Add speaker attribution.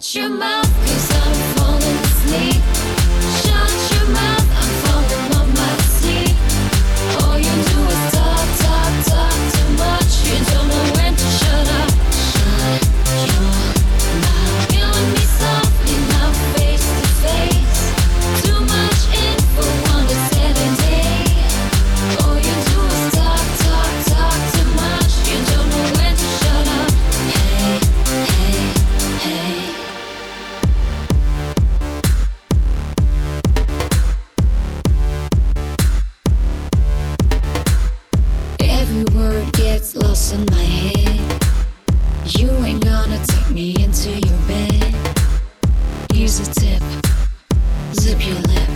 Speaker 1: shut your mouth. It's lost in my head. You ain't gonna take me into your bed. Here's a tip zip your lip.